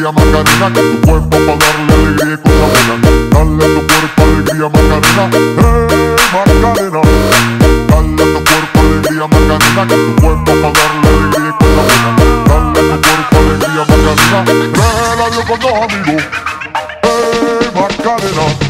alegría Macarena, con tu cuerpo para darle alegría y cosa buena. Dale a tu cuerpo alegría Macarena, hey Macarena. Dale a tu cuerpo alegría Macarena, con tu cuerpo para darle alegría y cosa buena. Dale a tu cuerpo alegría Macarena, trae a Dios con dos amigos, hey Macarena.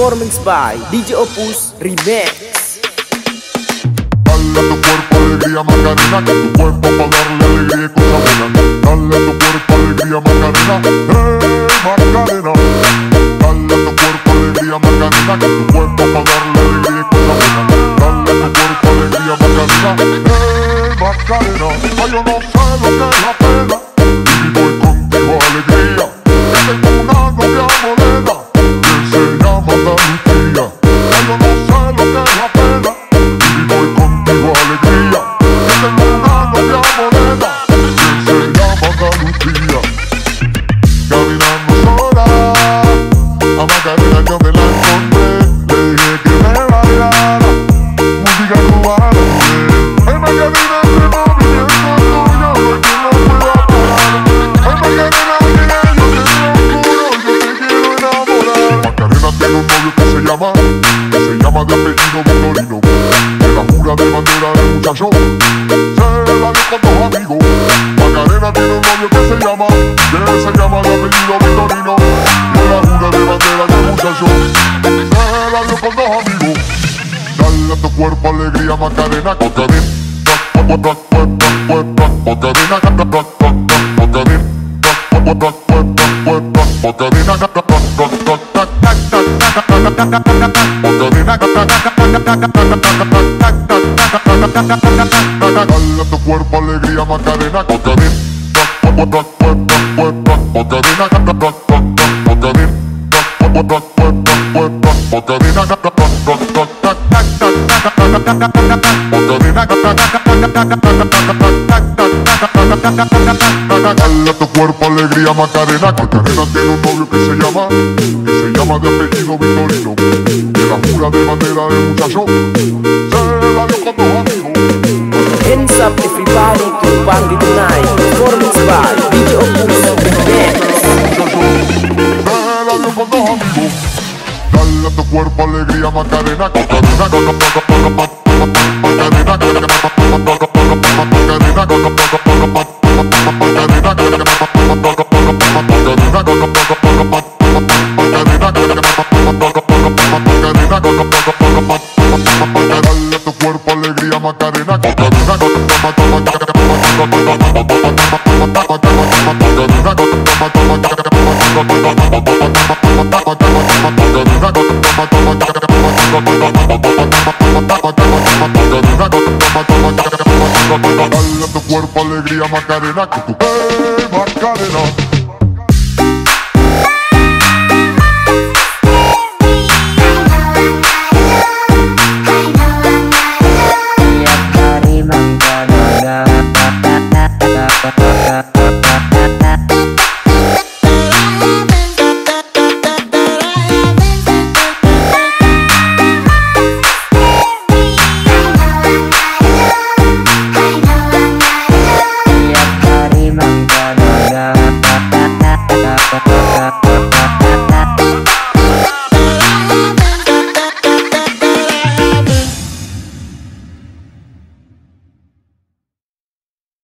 Performance by DJ Opus Remix. Tu cuerpo alegría que tu cuerpo alegría cosa buena. Tu cuerpo alegría Macarena llama de apellido Victorino Que la jura de bandera del muchacho Se la con dos amigos Macarena tiene un novio que se llama Que se llama de apellido Victorino Que la jura de bandera del muchacho Se la con dos amigos Dale a tu cuerpo alegría Macarena Macarena Dale tu Macarena Dale a tu cuerpo alegría Macarena Macarena tiene un novio que se llama Que se llama de apellido Victorino Que la jura de bandera del muchacho Se la dio con dos amigos Hands up everybody to party tonight Performance by DJ Opus Remix Dale a con dos amigos Dale a tu cuerpo alegría Macarena Dale a tu alegría Macarena Dale a tu cuerpo alegría Macarena que tu hey, Macarena